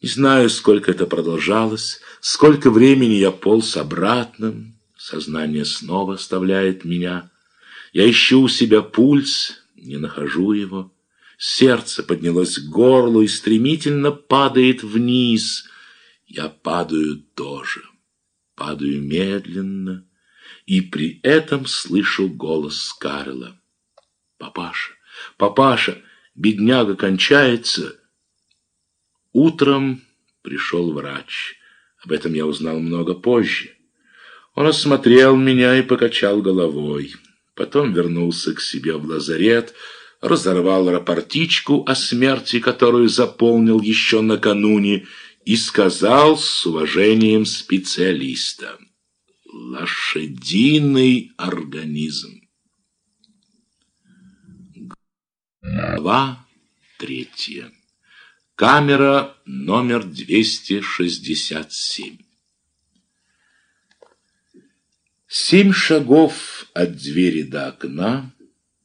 Не знаю, сколько это продолжалось, сколько времени я полз обратно. Сознание снова оставляет меня. Я ищу у себя пульс, не нахожу его. Сердце поднялось к горлу и стремительно падает вниз. Я падаю тоже, падаю медленно, и при этом слышу голос Карла. «Папаша, папаша, бедняга кончается!» Утром пришел врач. Об этом я узнал много позже. Он осмотрел меня и покачал головой. Потом вернулся к себе в лазарет, разорвал рапортичку о смерти, которую заполнил еще накануне, и сказал с уважением специалиста «Лошадиный организм». Глава третья. Камера номер 267. Семь шагов от двери до окна,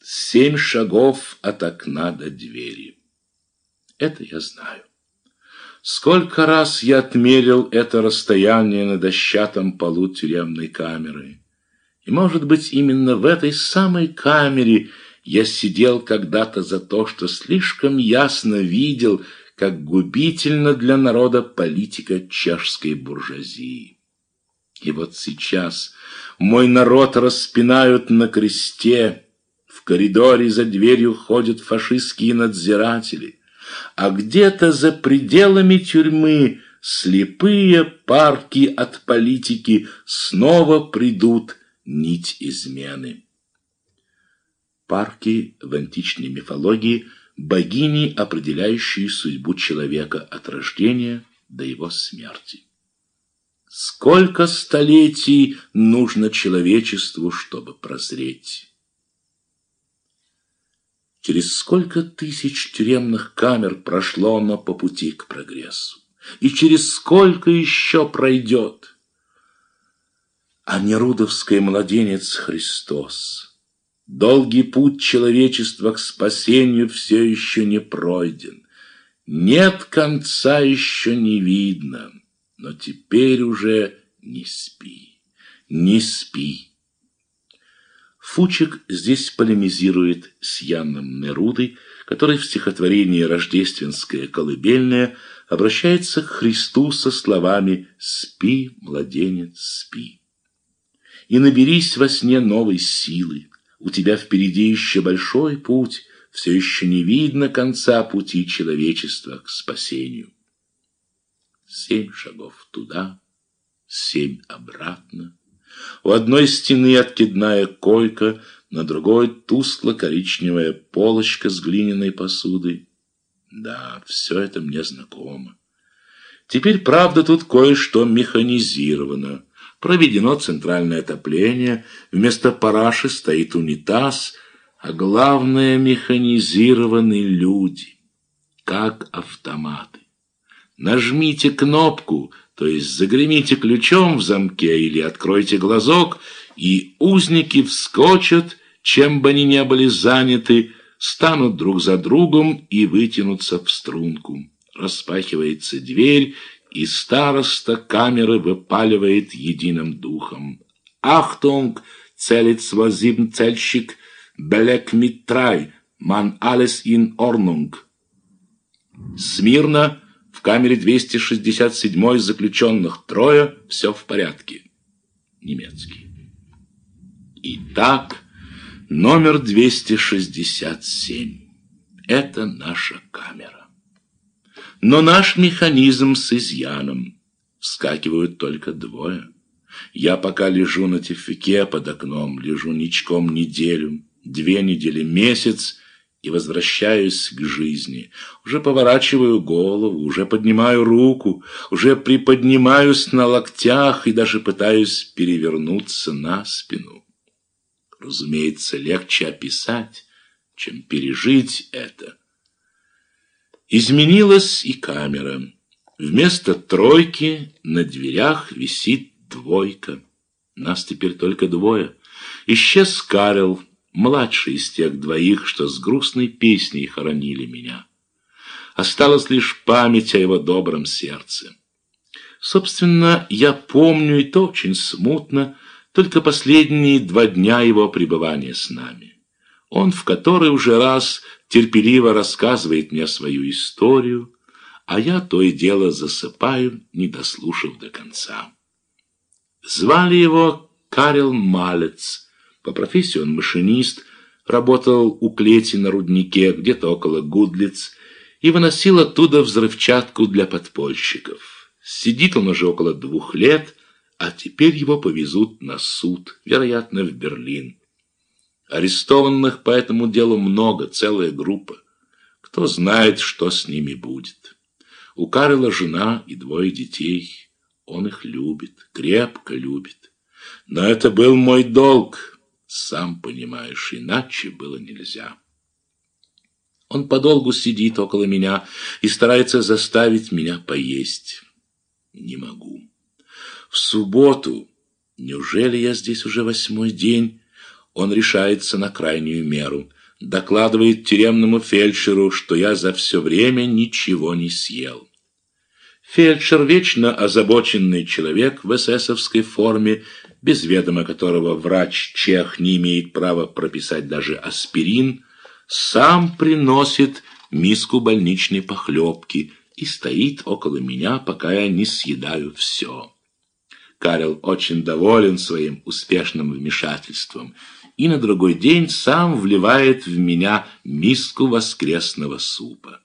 семь шагов от окна до двери. Это я знаю. Сколько раз я отмерил это расстояние на дощатом полу тюремной камеры. И, может быть, именно в этой самой камере я сидел когда-то за то, что слишком ясно видел, как губительна для народа политика чешской буржуазии. И вот сейчас мой народ распинают на кресте, в коридоре за дверью ходят фашистские надзиратели, а где-то за пределами тюрьмы слепые парки от политики снова придут нить измены. Парки в античной мифологии – богини, определяющие судьбу человека от рождения до его смерти. Сколько столетий нужно человечеству, чтобы прозреть? Через сколько тысяч тюремных камер прошло оно по пути к прогрессу? И через сколько еще пройдет? А Нерудовский младенец Христос – Долгий путь человечества к спасению все еще не пройден. Нет конца еще не видно, но теперь уже не спи, не спи. Фучик здесь полемизирует с Яном Нерудой, который в стихотворении «Рождественская колыбельная» обращается к Христу со словами «Спи, младенец, спи». И наберись во сне новой силы, у тебя впереди еще большой путь, все еще не видно конца пути человечества к спасению. Семь шагов туда, семь обратно. У одной стены откидная койка, на другой тускло-коричневая полочка с глиняной посудой. Да, все это мне знакомо. Теперь, правда, тут кое-что механизировано. Проведено центральное отопление, вместо параши стоит унитаз, а главное – механизированные люди, как автоматы. Нажмите кнопку, то есть загремите ключом в замке или откройте глазок, и узники вскочат, чем бы они ни были заняты, станут друг за другом и вытянутся в струнку. Распахивается дверь, и староста камеры выпаливает единым духом. «Achtung!» — «Zelle zwo sechzig belegt mit drei Mann, alles in Ordnung!» Смирно, в камере 267 заключенных трое, все в порядке. Немецкий. Итак, номер 267. Это наша камера. Но наш механизм с изъяном. Вскакивают только двое. Я пока лежу на тифике под окном, лежу ничком неделю, две недели, месяц и возвращаюсь к жизни. Уже поворачиваю голову, уже поднимаю руку, уже приподнимаюсь на локтях и даже пытаюсь перевернуться на спину. Разумеется, легче описать, чем пережить это. Изменилась и камера. Вместо тройки на дверях висит двойка. Нас теперь только двое. Исчез Карел, младший из тех двоих, что с грустной песней хоронили меня. Осталась лишь память о его добром сердце. Собственно, я помню, и то очень смутно, только последние два дня его пребывания с нами. Он в который уже раз терпеливо рассказывает мне свою историю, а я то и дело засыпаю, не дослушав до конца. Звали его Карел Малец. По профессии он машинист, работал у клети на руднике, где-то около Гудлиц, и выносил оттуда взрывчатку для подпольщиков. Сидит он уже около двух лет, а теперь его повезут на суд, вероятно, в Берлин. Арестованных по этому делу много, целая группа. Кто знает, что с ними будет. У Карла жена и двое детей. Он их любит, крепко любит. Но это был мой долг, сам понимаешь, иначе было нельзя. Он подолгу сидит около меня и старается заставить меня поесть. Не могу. В субботу, неужели я здесь уже восьмой день, он решается на крайнюю меру. Докладывает тюремному фельдшеру, что я за все время ничего не съел. Фельдшер, вечно озабоченный человек в эсэсовской форме, без ведома которого врач-чех не имеет права прописать даже аспирин, сам приносит миску больничной похлебки и стоит около меня, пока я не съедаю все. Карел очень доволен своим успешным вмешательством и на другой день сам вливает в меня миску воскресного супа.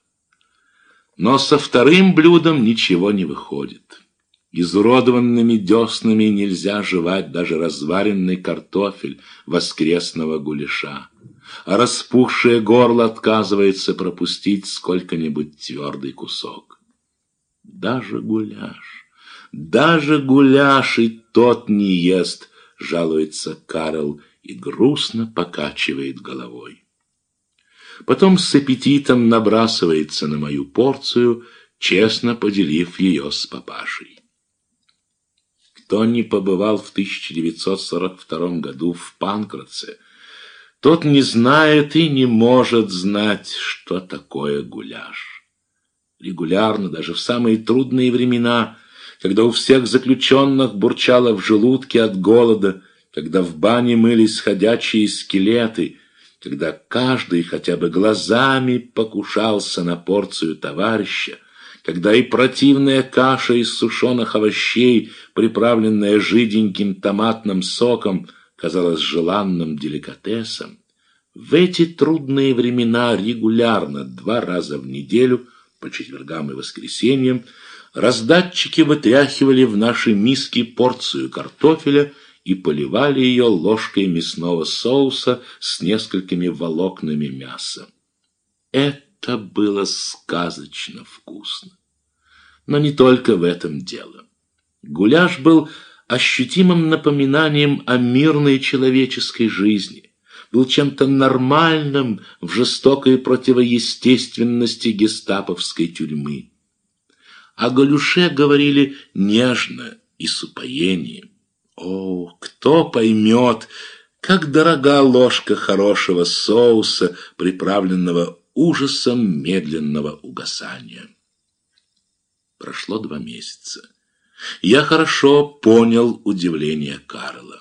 Но со вторым блюдом ничего не выходит. Изуродованными деснами нельзя жевать даже разваренный картофель воскресного гуляша, а распухшее горло отказывается пропустить сколько-нибудь твердый кусок. Даже гуляш, даже гуляш и тот не ест, жалуется Карл и грустно покачивает головой. Потом с аппетитом набрасывается на мою порцию, честно поделив ее с папашей. Кто не побывал в 1942 году в Панкратце, тот не знает и не может знать, что такое гуляш. Регулярно, даже в самые трудные времена, когда у всех заключенных бурчало в желудке от голода, когда в бане мылись ходячие скелеты, когда каждый хотя бы глазами покушался на порцию товарища, когда и противная каша из сушеных овощей, приправленная жиденьким томатным соком, казалась желанным деликатесом, в эти трудные времена регулярно два раза в неделю, по четвергам и воскресеньям, раздатчики вытряхивали в наши миски порцию картофеля и поливали ее ложкой мясного соуса с несколькими волокнами мяса. Это было сказочно вкусно. Но не только в этом дело. Гуляш был ощутимым напоминанием о мирной человеческой жизни, был чем-то нормальным в жестокой противоестественности гестаповской тюрьмы. О Галюше говорили нежно и с упоением. О, кто поймет, как дорога ложка хорошего соуса, приправленного ужасом медленного угасания. Прошло два месяца. Я хорошо понял удивление Карла.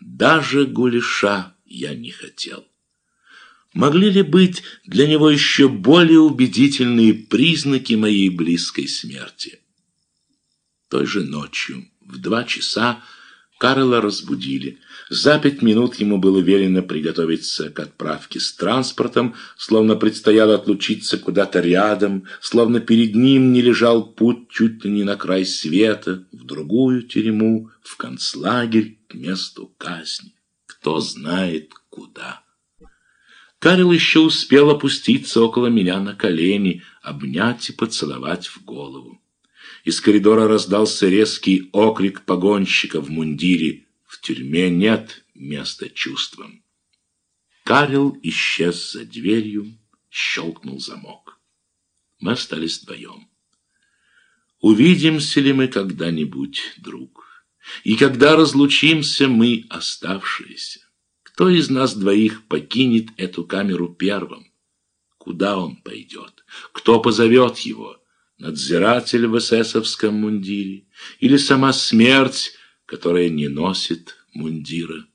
Даже гуляша я не хотел. Могли ли быть для него еще более убедительные признаки моей близкой смерти? Той же ночью, в два часа, Карла разбудили. За пять минут ему было велено приготовиться к отправке с транспортом, словно предстояло отлучиться куда-то рядом, словно перед ним не лежал путь чуть ли не на край света, в другую тюрьму, в концлагерь, к месту казни. Кто знает куда. Карел еще успел опуститься около меня на колени, обнять и поцеловать в голову. Из коридора раздался резкий окрик погонщика в мундире. В тюрьме нет места чувствам. Карел исчез за дверью, щелкнул замок. Мы остались вдвоем. Увидимся ли мы когда-нибудь, друг? И когда разлучимся мы, оставшиеся? Кто из нас двоих покинет эту камеру первым? Куда он пойдет? Кто позовет его? Надзиратель в эсэсовском мундире? Или сама смерть, которая не носит мундира?